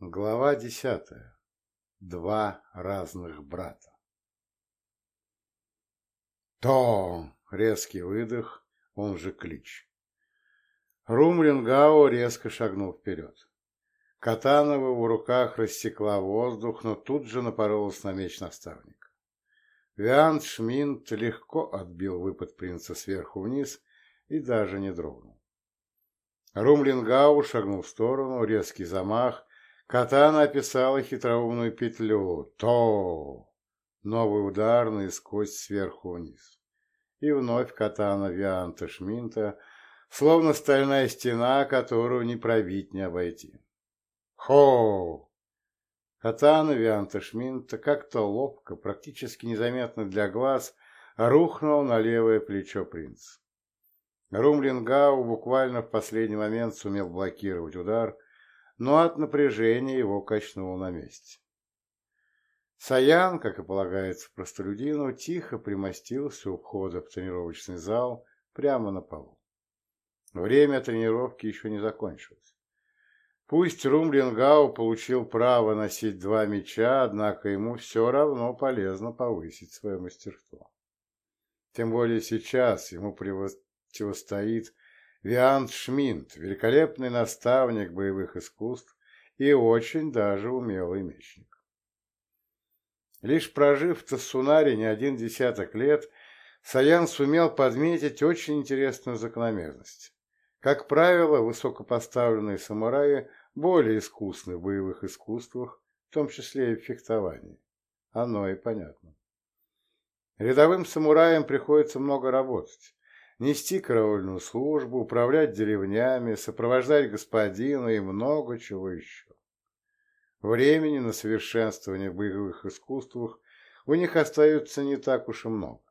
Глава десятая. Два разных брата. То! Резкий выдох, он же клич. Румлингао резко шагнул вперед. Катана в руках рассекла воздух, но тут же напоролась на меч наставника. Виант Шминт легко отбил выпад принца сверху вниз и даже не дрогнул. Румлингау шагнул в сторону, резкий замах, Катана описала хитроумную петлю. То! Новый удар наискось сверху вниз. И вновь катана Вианта Шминта, словно стальная стена, которую не пробить, не обойти. Хо! Катана Вианта Шминта как-то ловко, практически незаметно для глаз, рухнул на левое плечо принца. Румлингау буквально в последний момент сумел блокировать удар, но от напряжения его качнуло на месте. Саян, как и полагается простолюдину, тихо примостился у входа в тренировочный зал прямо на полу. Время тренировки еще не закончилось. Пусть Румлингау получил право носить два меча, однако ему все равно полезно повысить свое мастерство. Тем более сейчас ему противостоит Виант Шминт, великолепный наставник боевых искусств и очень даже умелый мечник. Лишь прожив в Тассунаре не один десяток лет, Саян сумел подметить очень интересную закономерность. Как правило, высокопоставленные самураи более искусны в боевых искусствах, в том числе и в фехтовании. Оно и понятно. Рядовым самураям приходится много работать нести караульную службу, управлять деревнями, сопровождать господина и много чего еще. Времени на совершенствование в боевых искусствах у них остается не так уж и много.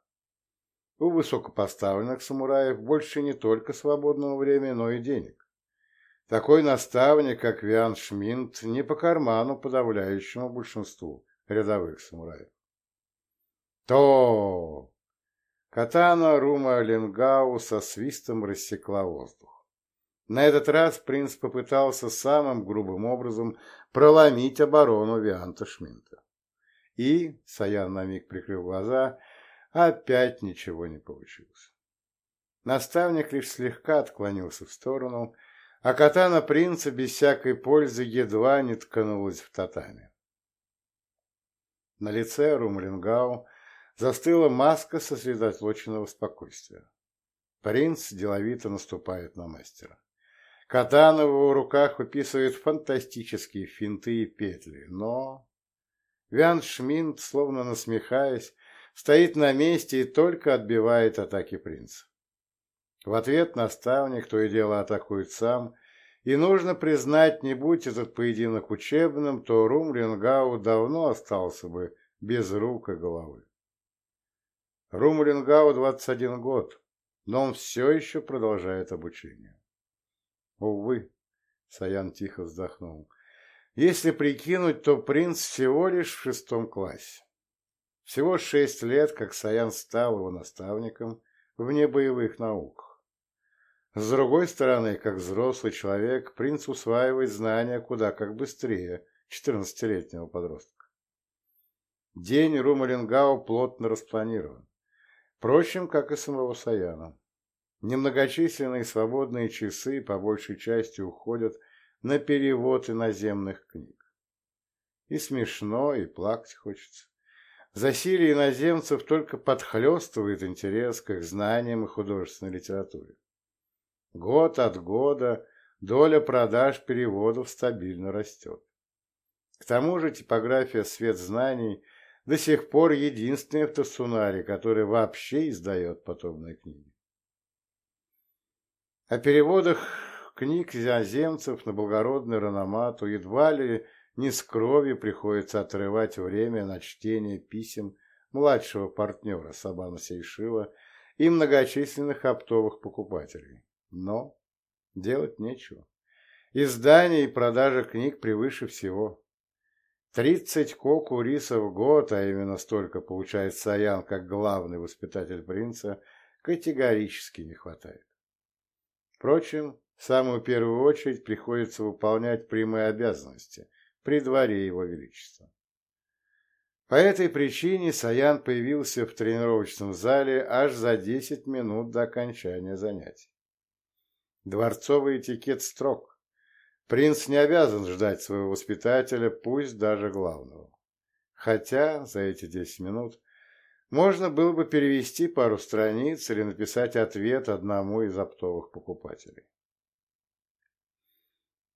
У высокопоставленных самураев больше не только свободного времени, но и денег. Такой наставник, как Виан Шминт, не по карману подавляющему большинству рядовых самураев. То Катана Рума Ленгау со свистом рассекла воздух. На этот раз принц попытался самым грубым образом проломить оборону Вианта Шминта. И, Саян на миг прикрыл глаза, опять ничего не получилось. Наставник лишь слегка отклонился в сторону, а катана принца без всякой пользы едва не ткнулась в татами. На лице Румлингау застыла маска сосредоточенного спокойствия. Принц деловито наступает на мастера. Катана в его руках выписывает фантастические финты и петли, но... Вян Шминт, словно насмехаясь, стоит на месте и только отбивает атаки принца. В ответ наставник то и дело атакует сам, и нужно признать, не будь этот поединок учебным, то Рум давно остался бы без рук и головы. Румлингау 21 год, но он все еще продолжает обучение. Увы, Саян тихо вздохнул. Если прикинуть, то принц всего лишь в шестом классе. Всего шесть лет, как Саян стал его наставником вне боевых наук. С другой стороны, как взрослый человек, принц усваивает знания куда как быстрее четырнадцатилетнего подростка. День Румалингау плотно распланирован. Впрочем, как и самого Саяна. Немногочисленные свободные часы по большей части уходят на перевод иноземных книг. И смешно, и плакать хочется. Засилие иноземцев только подхлестывает интерес к их знаниям и художественной литературе. Год от года доля продаж переводов стабильно растет. К тому же типография «Свет знаний» до сих пор единственный в Тасунаре, который вообще издает подобные книги. О переводах книг иноземцев на благородный рономату едва ли не с крови приходится отрывать время на чтение писем младшего партнера Сабана Сейшила и многочисленных оптовых покупателей. Но делать нечего. Издание и продажа книг превыше всего. Тридцать коку риса в год, а именно столько получает Саян как главный воспитатель принца, категорически не хватает. Впрочем, в самую первую очередь приходится выполнять прямые обязанности, при дворе его величества. По этой причине Саян появился в тренировочном зале аж за 10 минут до окончания занятий. Дворцовый этикет строг. Принц не обязан ждать своего воспитателя, пусть даже главного. Хотя за эти 10 минут можно было бы перевести пару страниц или написать ответ одному из оптовых покупателей.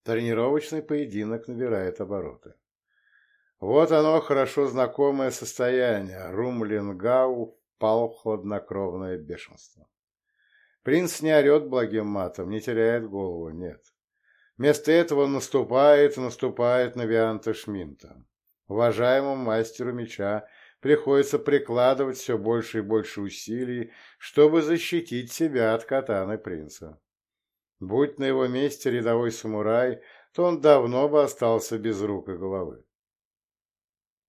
Тренировочный поединок набирает обороты. Вот оно, хорошо знакомое состояние. Румлингау впал в хладнокровное бешенство. Принц не орет благим матом, не теряет голову, нет. Вместо этого наступает и наступает на Вианта Шминта. Уважаемому мастеру меча приходится прикладывать все больше и больше усилий, чтобы защитить себя от катаны принца. Будь на его месте рядовой самурай, то он давно бы остался без рук и головы.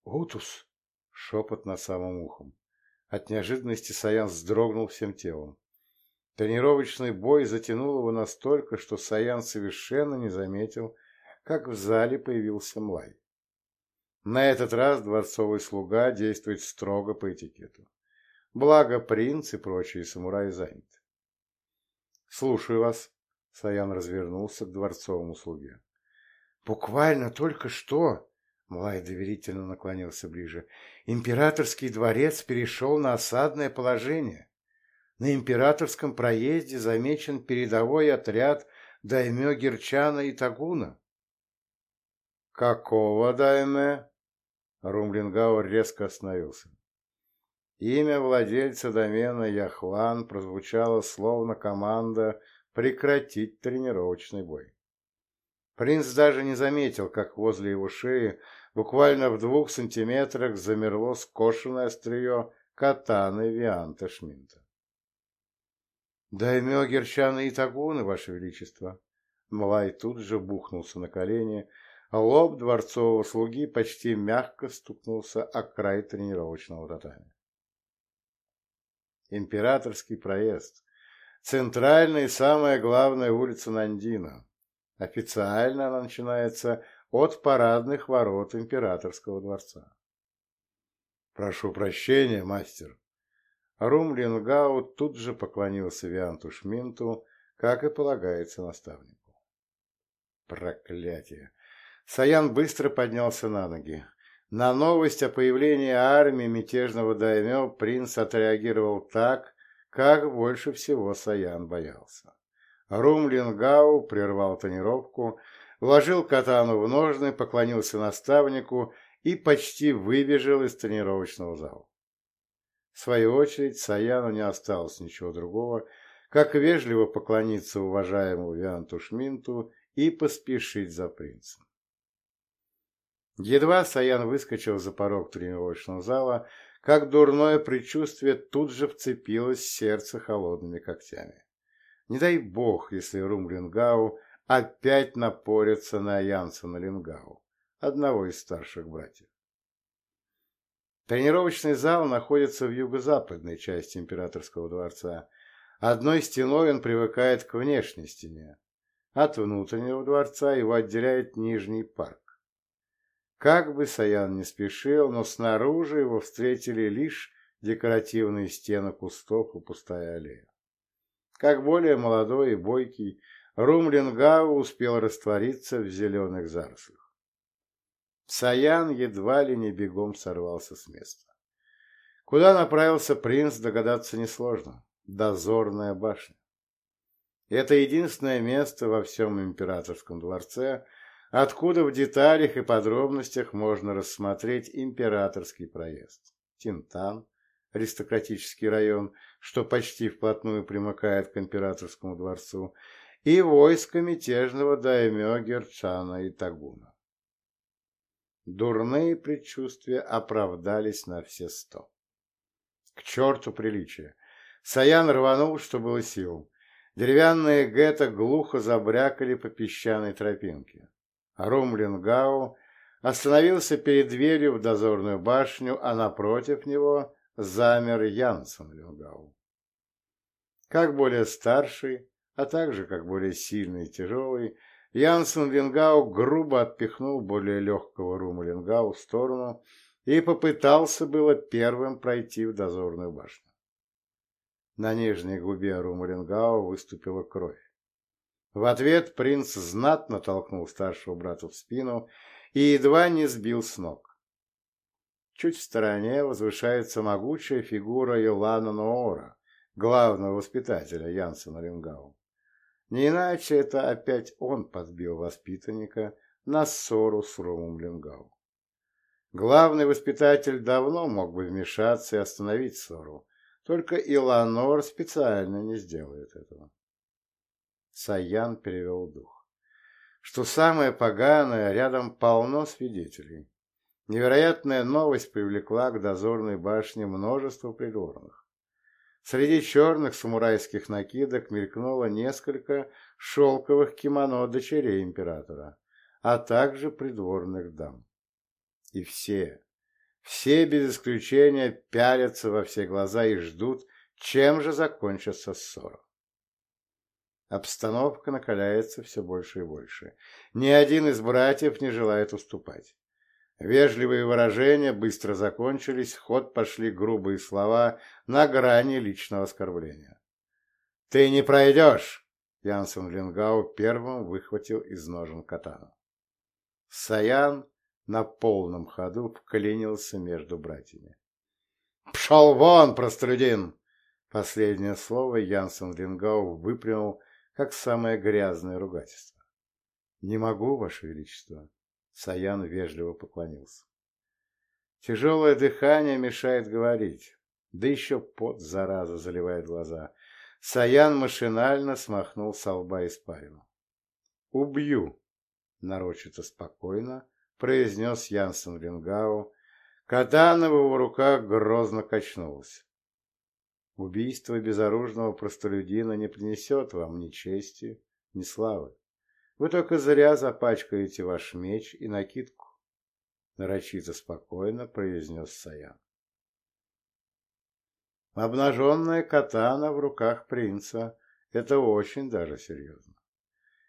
«Утус!» — шепот над самым ухом. От неожиданности Саян вздрогнул всем телом. Тренировочный бой затянул его настолько, что Саян совершенно не заметил, как в зале появился Млай. На этот раз дворцовый слуга действует строго по этикету. Благо принц и прочие самураи заняты. «Слушаю вас», — Саян развернулся к дворцовому слуге. «Буквально только что Млай доверительно наклонился ближе. Императорский дворец перешел на осадное положение. На императорском проезде замечен передовой отряд даймё Герчана и Тагуна. «Какого дайме?» Румлингауэр резко остановился. Имя владельца домена Яхлан прозвучало словно команда прекратить тренировочный бой. Принц даже не заметил, как возле его шеи Буквально в двух сантиметрах замерло скошенное острие катаны Вианта Шминта. «Даймё Герчана и Тагуны, Ваше Величество!» Малай тут же бухнулся на колени, а лоб дворцового слуги почти мягко стукнулся о край тренировочного татами. Императорский проезд. Центральная и самая главная улица Нандина. Официально она начинается от парадных ворот императорского дворца. «Прошу прощения, мастер». Рум Лингау тут же поклонился Вианту Шминту, как и полагается наставнику. Проклятие! Саян быстро поднялся на ноги. На новость о появлении армии мятежного даймё принц отреагировал так, как больше всего Саян боялся. Рум Лингау прервал тренировку, вложил катану в ножны, поклонился наставнику и почти выбежал из тренировочного зала. В свою очередь, Саяну не осталось ничего другого, как вежливо поклониться уважаемому Вианту Шминту и поспешить за принцем. Едва Саян выскочил за порог тренировочного зала, как дурное предчувствие тут же вцепилось в сердце холодными когтями. Не дай бог, если Румлингау опять напорятся на Янсена Лингау, одного из старших братьев. Тренировочный зал находится в юго-западной части императорского дворца. Одной стеной он привыкает к внешней стене. От внутреннего дворца его отделяет Нижний парк. Как бы Саян не спешил, но снаружи его встретили лишь декоративные стены кустов и пустая аллея. Как более молодой и бойкий, Румлингау успел раствориться в зеленых зарослях. Саян едва ли не бегом сорвался с места. Куда направился принц, догадаться несложно. Дозорная башня. Это единственное место во всем императорском дворце, откуда в деталях и подробностях можно рассмотреть императорский проезд. Тинтан, аристократический район, что почти вплотную примыкает к императорскому дворцу, и войско мятежного даймё Герчана и Тагуна. Дурные предчувствия оправдались на все сто. К черту приличия! Саян рванул, что было сил. Деревянные гетто глухо забрякали по песчаной тропинке. Румлингау остановился перед дверью в дозорную башню, а напротив него замер Янсен Лингау. Как более старший, а также, как более сильный и тяжелый, Янсен Лингау грубо отпихнул более легкого Рума Лингау в сторону и попытался было первым пройти в дозорную башню. На нижней губе Рума Лингау выступила кровь. В ответ принц знатно толкнул старшего брата в спину и едва не сбил с ног. Чуть в стороне возвышается могучая фигура Йолана Ноора, главного воспитателя Янсена Рингау. Не иначе это опять он подбил воспитанника на ссору с Ромом Лингау. Главный воспитатель давно мог бы вмешаться и остановить ссору, только Иланор специально не сделает этого. Саян перевел дух. Что самое поганое, рядом полно свидетелей. Невероятная новость привлекла к дозорной башне множество придворных. Среди черных самурайских накидок мелькнуло несколько шелковых кимоно дочерей императора, а также придворных дам. И все, все без исключения пялятся во все глаза и ждут, чем же закончится ссора. Обстановка накаляется все больше и больше. Ни один из братьев не желает уступать. Вежливые выражения быстро закончились, ход пошли грубые слова на грани личного оскорбления. «Ты не пройдешь!» Янсен Лингау первым выхватил из ножен катану. Саян на полном ходу вклинился между братьями. «Пшел вон, простолюдин!» Последнее слово Янсен Лингау выплюнул, как самое грязное ругательство. «Не могу, Ваше Величество!» Саян вежливо поклонился. Тяжелое дыхание мешает говорить, да еще пот, зараза, заливает глаза. Саян машинально смахнул со лба испарину. «Убью!» — нарочито спокойно произнес Янсен Рингау. Катана в его руках грозно качнулась. Убийство безоружного простолюдина не принесет вам ни чести, ни славы. Вы только зря запачкаете ваш меч и накидку, — нарочито спокойно произнес Саян. Обнаженная катана в руках принца — это очень даже серьезно.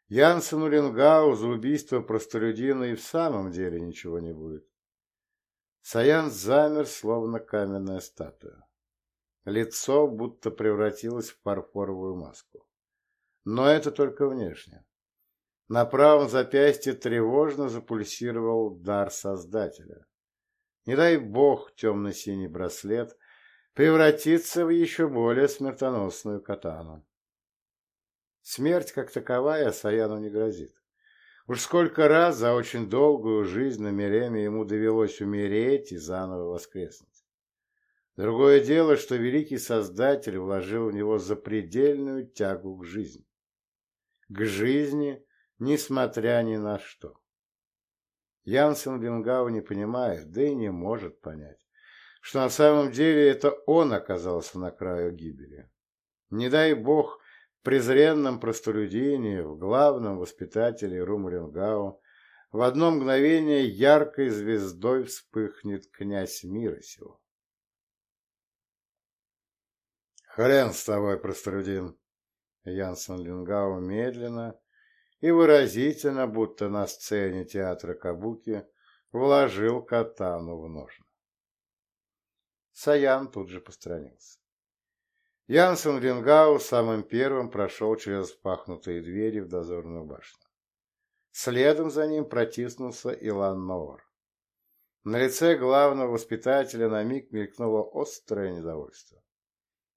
Янсену Ленгау за убийство простолюдина и в самом деле ничего не будет. Саян замер, словно каменная статуя. Лицо будто превратилось в фарфоровую маску. Но это только внешне. На правом запястье тревожно запульсировал дар Создателя. Не дай бог темно-синий браслет превратится в еще более смертоносную катану. Смерть как таковая Саяну не грозит. Уж сколько раз за очень долгую жизнь на Мереме ему довелось умереть и заново воскреснуть. Другое дело, что великий Создатель вложил в него запредельную тягу к жизни. К жизни, несмотря ни на что. Янсен Лингау не понимает, да и не может понять, что на самом деле это он оказался на краю гибели. Не дай бог, презренном простолюдине, в главном воспитателе Румлингау, в одно мгновение яркой звездой вспыхнет князь мира сего. «Хрен с тобой, простолюдин!» Янсен Лингау медленно и выразительно, будто на сцене театра Кабуки, вложил катану в ножны. Саян тут же постранился. Янсен Рингау самым первым прошел через пахнутые двери в дозорную башню. Следом за ним протиснулся Илан Ноор. На лице главного воспитателя на миг мелькнуло острое недовольство.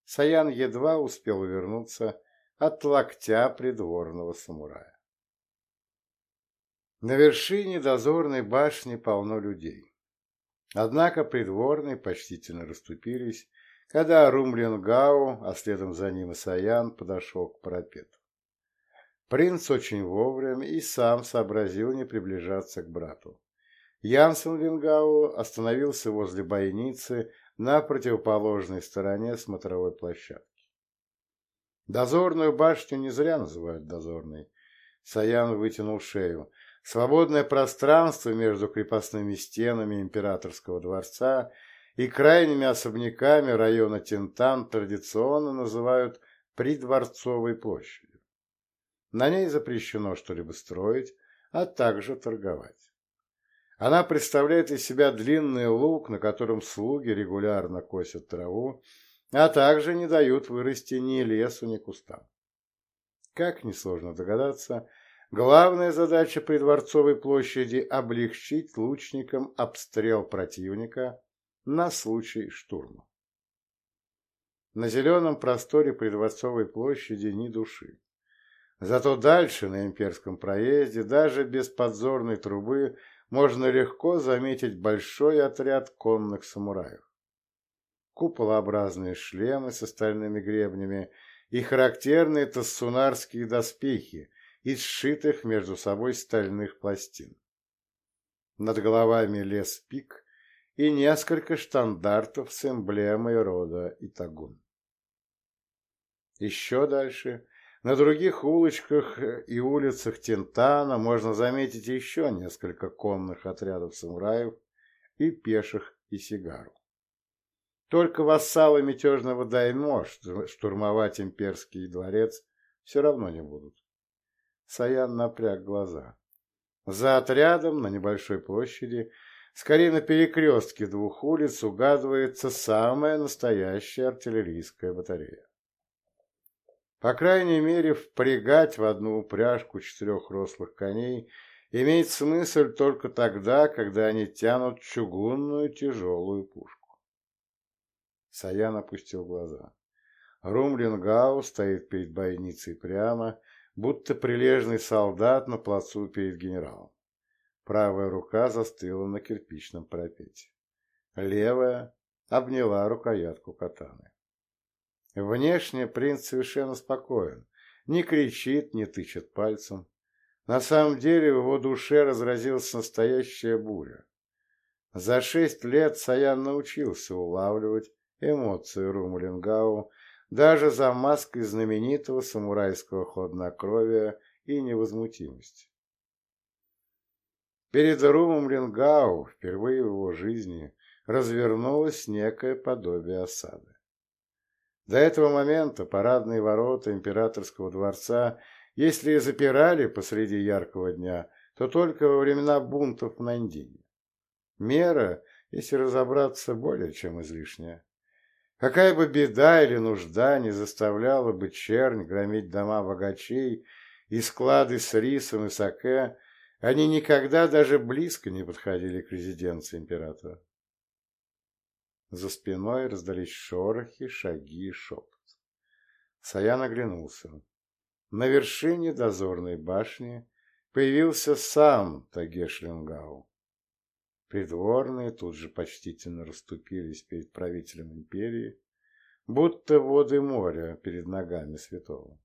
Саян едва успел вернуться от локтя придворного самурая. На вершине дозорной башни полно людей. Однако придворные почтительно расступились, когда Румлингау, а следом за ним и Саян, подошел к парапету. Принц очень вовремя и сам сообразил не приближаться к брату. Янсен Лингау остановился возле бойницы на противоположной стороне смотровой площадки. Дозорную башню не зря называют дозорной. Саян вытянул шею. Свободное пространство между крепостными стенами императорского дворца и крайними особняками района Тинтан традиционно называют придворцовой площадью. На ней запрещено что-либо строить, а также торговать. Она представляет из себя длинный луг, на котором слуги регулярно косят траву, а также не дают вырасти ни лесу, ни кустам. Как несложно догадаться, главная задача при Дворцовой площади – облегчить лучникам обстрел противника на случай штурма. На зеленом просторе при Дворцовой площади ни души. Зато дальше, на имперском проезде, даже без подзорной трубы, можно легко заметить большой отряд конных самураев. Куполообразные шлемы с остальными гребнями и характерные тассунарские доспехи из сшитых между собой стальных пластин. Над головами лес пик и несколько штандартов с эмблемой рода Итагун. Еще дальше на других улочках и улицах Тентана можно заметить еще несколько конных отрядов самураев и пеших и сигару. Только вассалы мятежного даймо штурмовать имперский дворец все равно не будут. Саян напряг глаза. За отрядом на небольшой площади, скорее на перекрестке двух улиц, угадывается самая настоящая артиллерийская батарея. По крайней мере, впрягать в одну упряжку четырех рослых коней имеет смысл только тогда, когда они тянут чугунную тяжелую пушку. Саян опустил глаза. Румлингау стоит перед бойницей прямо, будто прилежный солдат на плацу перед генералом. Правая рука застыла на кирпичном парапете. Левая обняла рукоятку катаны. Внешне принц совершенно спокоен, не кричит, не тычет пальцем. На самом деле в его душе разразилась настоящая буря. За шесть лет Саян научился улавливать эмоции Румулингау даже за маской знаменитого самурайского хладнокровия и невозмутимости. Перед Румом Рингау впервые в его жизни развернулось некое подобие осады. До этого момента парадные ворота императорского дворца, если и запирали посреди яркого дня, то только во времена бунтов в Нандине. Мера, если разобраться, более чем излишняя. Какая бы беда или нужда не заставляла бы чернь громить дома богачей и склады с рисом и саке, они никогда даже близко не подходили к резиденции императора. За спиной раздались шорохи, шаги и шепот. Саян оглянулся. На вершине дозорной башни появился сам Тагешлингау. Придворные тут же почтительно расступились перед правителем империи, будто воды моря перед ногами святого.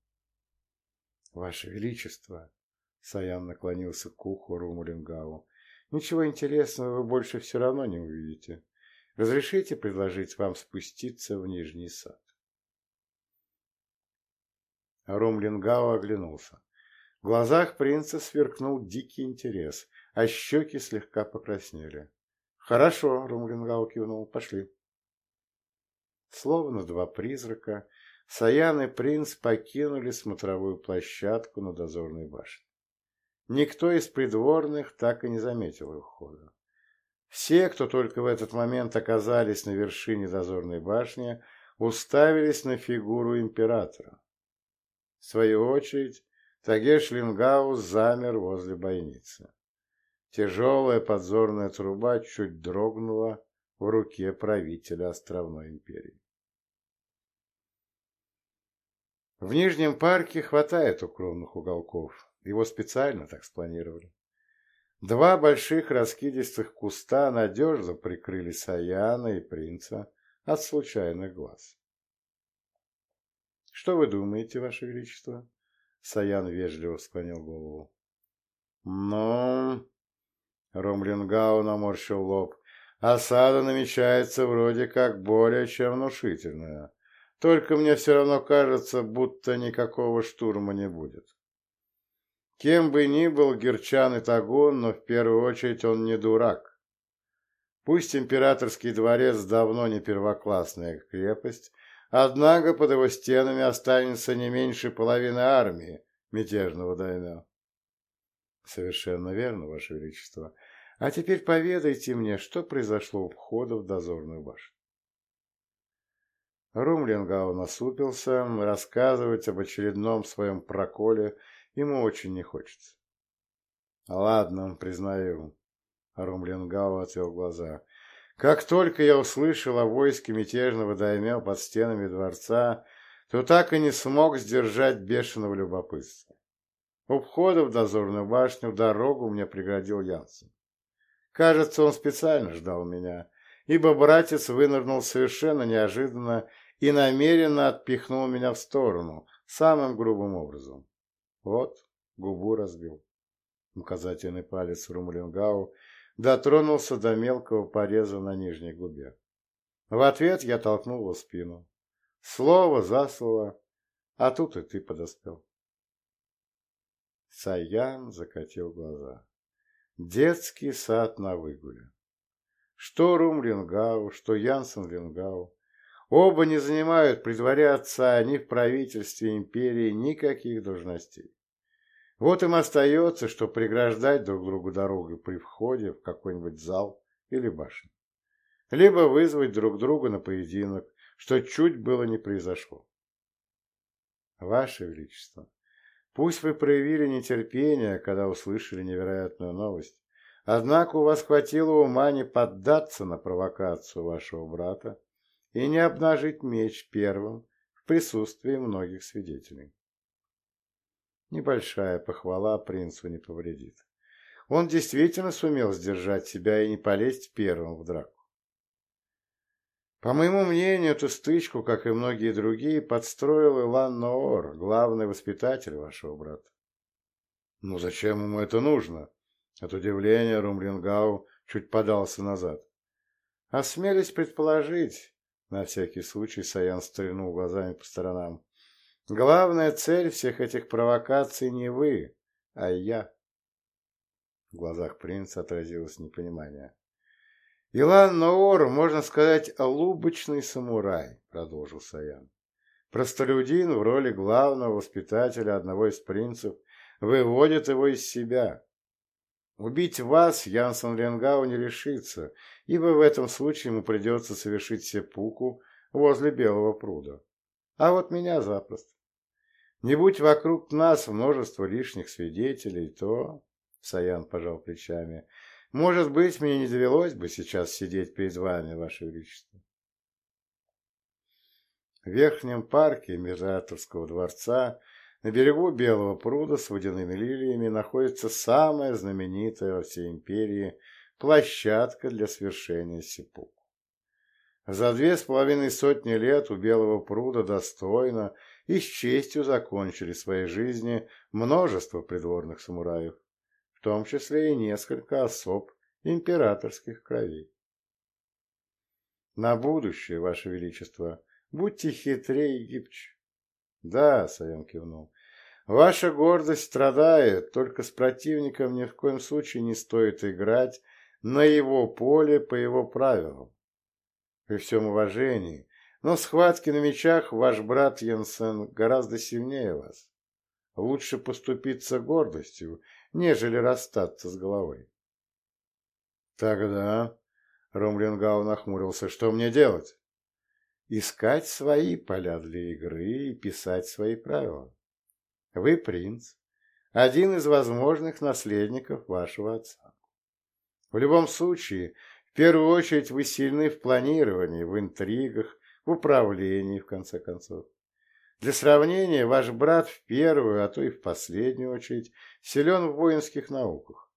«Ваше Величество!» — Саян наклонился к уху Румулингау. «Ничего интересного вы больше все равно не увидите. Разрешите предложить вам спуститься в Нижний сад?» Румлингау оглянулся. В глазах принца сверкнул дикий интерес, а щеки слегка покраснели. «Хорошо», — Румлингау кивнул, — «пошли». Словно два призрака, Саян и принц покинули смотровую площадку на дозорной башне. Никто из придворных так и не заметил их хода. Все, кто только в этот момент оказались на вершине дозорной башни, уставились на фигуру императора. В свою очередь, Тагеш Лингаус замер возле бойницы. Тяжелая подзорная труба чуть дрогнула в руке правителя островной империи. В Нижнем парке хватает укромных уголков. Его специально так спланировали. Два больших раскидистых куста надежно прикрыли Саяна и принца от случайных глаз. «Что вы думаете, Ваше Величество?» Саян вежливо склонил голову. «Ну...» Ромлингау наморщил лоб. «Осада намечается вроде как более чем внушительная. Только мне все равно кажется, будто никакого штурма не будет. Кем бы ни был Герчан и Тагун, но в первую очередь он не дурак. Пусть императорский дворец давно не первоклассная крепость, однако под его стенами останется не меньше половины армии, мятежного даймя. Совершенно верно, Ваше Величество. А теперь поведайте мне, что произошло у входа в дозорную башню. Румлингау насупился, рассказывать об очередном своем проколе ему очень не хочется. Ладно, признаю. Румлингау отвел глаза. Как только я услышал о войске мятежного даймё под стенами дворца, то так и не смог сдержать бешеного любопытства. У входа в дозорную башню дорогу мне преградил Янсен. Кажется, он специально ждал меня, ибо братец вынырнул совершенно неожиданно и намеренно отпихнул меня в сторону, самым грубым образом. Вот, губу разбил. Указательный палец Румлингау дотронулся до мелкого пореза на нижней губе. В ответ я толкнул его спину. Слово за слово, а тут и ты подоспел. Саян закатил глаза. Детский сад на выгуле. Что Румлингау, что Янсен Лингау. Оба не занимают при дворе отца ни в правительстве империи никаких должностей. Вот им остается, что преграждать друг другу дорогу при входе в какой-нибудь зал или башню. Либо вызвать друг друга на поединок, что чуть было не произошло. Ваше Величество, Пусть вы проявили нетерпение, когда услышали невероятную новость, однако у вас хватило ума не поддаться на провокацию вашего брата и не обнажить меч первым в присутствии многих свидетелей. Небольшая похвала принцу не повредит. Он действительно сумел сдержать себя и не полезть первым в драку. По моему мнению, эту стычку, как и многие другие, подстроил Илан Ноор, главный воспитатель вашего брата. Ну зачем ему это нужно? От удивления Румлингау чуть подался назад. Осмелись предположить, на всякий случай Саян стрельнул глазами по сторонам. Главная цель всех этих провокаций не вы, а я. В глазах принца отразилось непонимание. «Илан Ноор, можно сказать, лубочный самурай», — продолжил Саян. «Простолюдин в роли главного воспитателя одного из принцев выводит его из себя. Убить вас Янсен Ленгау не решится, ибо в этом случае ему придется совершить сепуку возле Белого пруда. А вот меня запросто. Не будь вокруг нас множество лишних свидетелей, то...» Саян пожал плечами — может быть, мне не довелось бы сейчас сидеть перед вами, Ваше Величество. В верхнем парке Императорского дворца на берегу Белого пруда с водяными лилиями находится самая знаменитая во всей империи площадка для свершения сипуку. За две с половиной сотни лет у Белого пруда достойно и с честью закончили свои жизни множество придворных самураев в том числе и несколько особ императорских кровей. На будущее, Ваше Величество, будьте хитрее и гибче. Да, Саян кивнул. Ваша гордость страдает, только с противником ни в коем случае не стоит играть на его поле по его правилам. При всем уважении, но в схватке на мечах ваш брат Янсен гораздо сильнее вас. Лучше поступиться гордостью нежели расстаться с головой. Тогда Ромлингау нахмурился. Что мне делать? Искать свои поля для игры и писать свои правила. Вы принц, один из возможных наследников вашего отца. В любом случае, в первую очередь вы сильны в планировании, в интригах, в управлении, в конце концов. Для сравнения, ваш брат в первую, а то и в последнюю очередь, силен в воинских науках.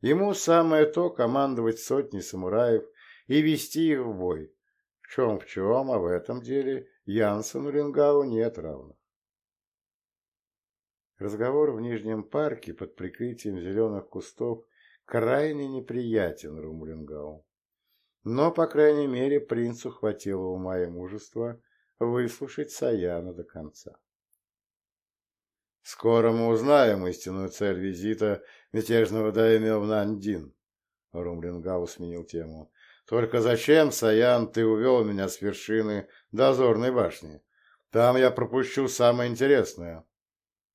Ему самое то командовать сотней самураев и вести их в бой. В чем в чем, а в этом деле Янсену Рингау нет равных. Разговор в Нижнем парке под прикрытием зеленых кустов крайне неприятен Румлингау. Но, по крайней мере, принцу хватило ума и мужества выслушать Саяна до конца. «Скоро мы узнаем истинную цель визита мятежного даймё в Нандин», — Румлингау сменил тему. «Только зачем, Саян, ты увел меня с вершины дозорной башни? Там я пропущу самое интересное».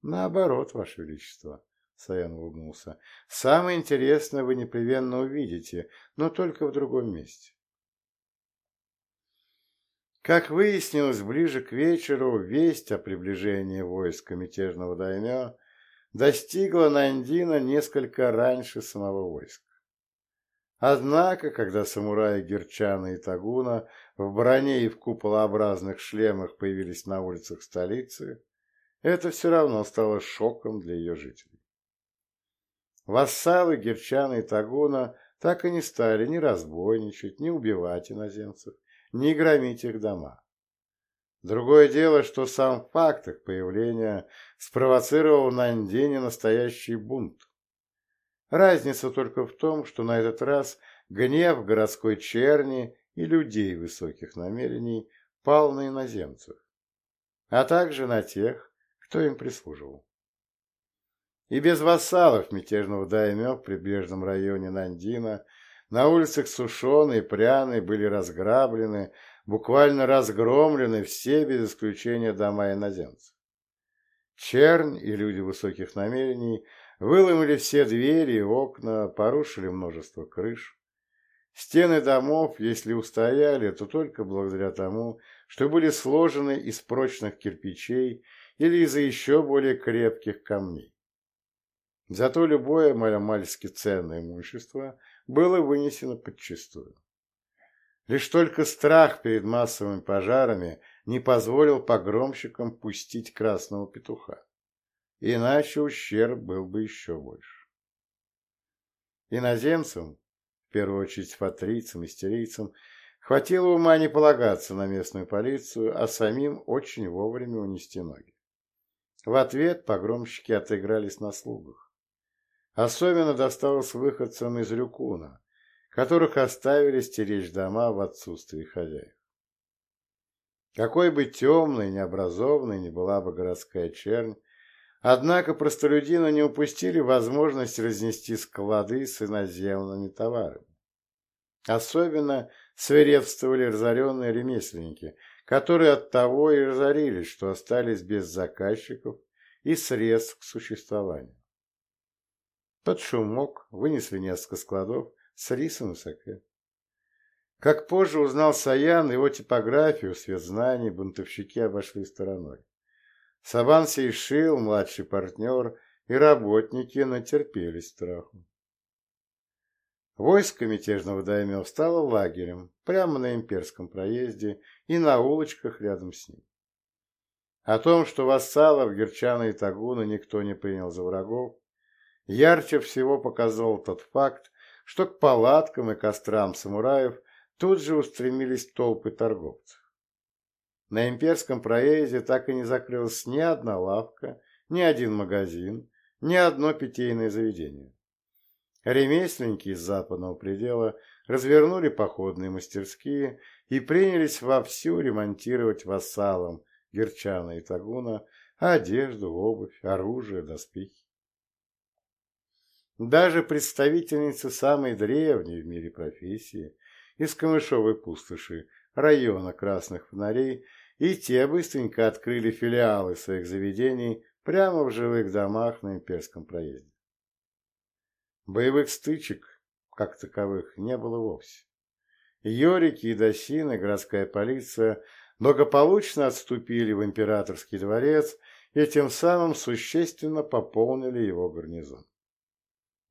Наоборот, Ваше Величество, Саян улыбнулся. Самое интересное вы непременно увидите, но только в другом месте. Как выяснилось, ближе к вечеру весть о приближении войска мятежного даймё достигла Нандина несколько раньше самого войска. Однако, когда самураи Герчана и Тагуна в броне и в куполообразных шлемах появились на улицах столицы, это все равно стало шоком для ее жителей. Вассалы Герчана и Тагуна так и не стали ни разбойничать, ни убивать иноземцев, ни громить их дома. Другое дело, что сам факт их появления спровоцировал на Андине настоящий бунт. Разница только в том, что на этот раз гнев городской черни и людей высоких намерений пал на иноземцев, а также на тех, кто им прислуживал. И без вассалов мятежного даймё в прибрежном районе Нандина на улицах Сушеной и Пряной были разграблены, буквально разгромлены все без исключения дома иноземцев. Чернь и люди высоких намерений выломали все двери и окна, порушили множество крыш. Стены домов, если устояли, то только благодаря тому, что были сложены из прочных кирпичей или из еще более крепких камней. Зато любое маломальски ценное имущество было вынесено подчистую. Лишь только страх перед массовыми пожарами не позволил погромщикам пустить красного петуха. Иначе ущерб был бы еще больше. Иноземцам, в первую очередь фатрийцам и стерийцам, хватило ума не полагаться на местную полицию, а самим очень вовремя унести ноги. В ответ погромщики отыгрались на слугах. Особенно досталось выходцам из Рюкуна, которых оставили стеречь дома в отсутствии хозяев. Какой бы темной, необразованной ни была бы городская чернь, однако простолюдины не упустили возможность разнести склады с иноземными товарами. Особенно свирепствовали разоренные ремесленники, которые оттого и разорились, что остались без заказчиков и средств к существованию. Под шумок вынесли несколько складов с рисом и саке. Как позже узнал Саян, его типографию, свет знаний, бунтовщики обошли стороной. Сабан Сейшил, младший партнер, и работники натерпелись страху. Войско мятежного даймё стало лагерем прямо на имперском проезде и на улочках рядом с ним. О том, что вассалов Герчана и Тагуна никто не принял за врагов, Ярче всего показал тот факт, что к палаткам и кострам самураев тут же устремились толпы торговцев. На имперском проезде так и не закрылась ни одна лавка, ни один магазин, ни одно питейное заведение. Ремесленники из западного предела развернули походные мастерские и принялись вовсю ремонтировать вассалам Герчана и Тагуна одежду, обувь, оружие, доспехи. Даже представительницы самой древней в мире профессии, из Камышовой пустоши, района Красных Фонарей, и те быстренько открыли филиалы своих заведений прямо в жилых домах на имперском проезде. Боевых стычек, как таковых, не было вовсе. Йорики и Досины, городская полиция, благополучно отступили в императорский дворец и тем самым существенно пополнили его гарнизон.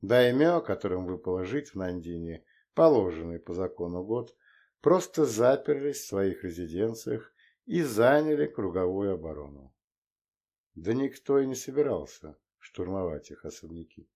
Даймё, которым выпало жить в Нандине, положенный по закону год, просто заперлись в своих резиденциях и заняли круговую оборону. Да никто и не собирался штурмовать их особняки.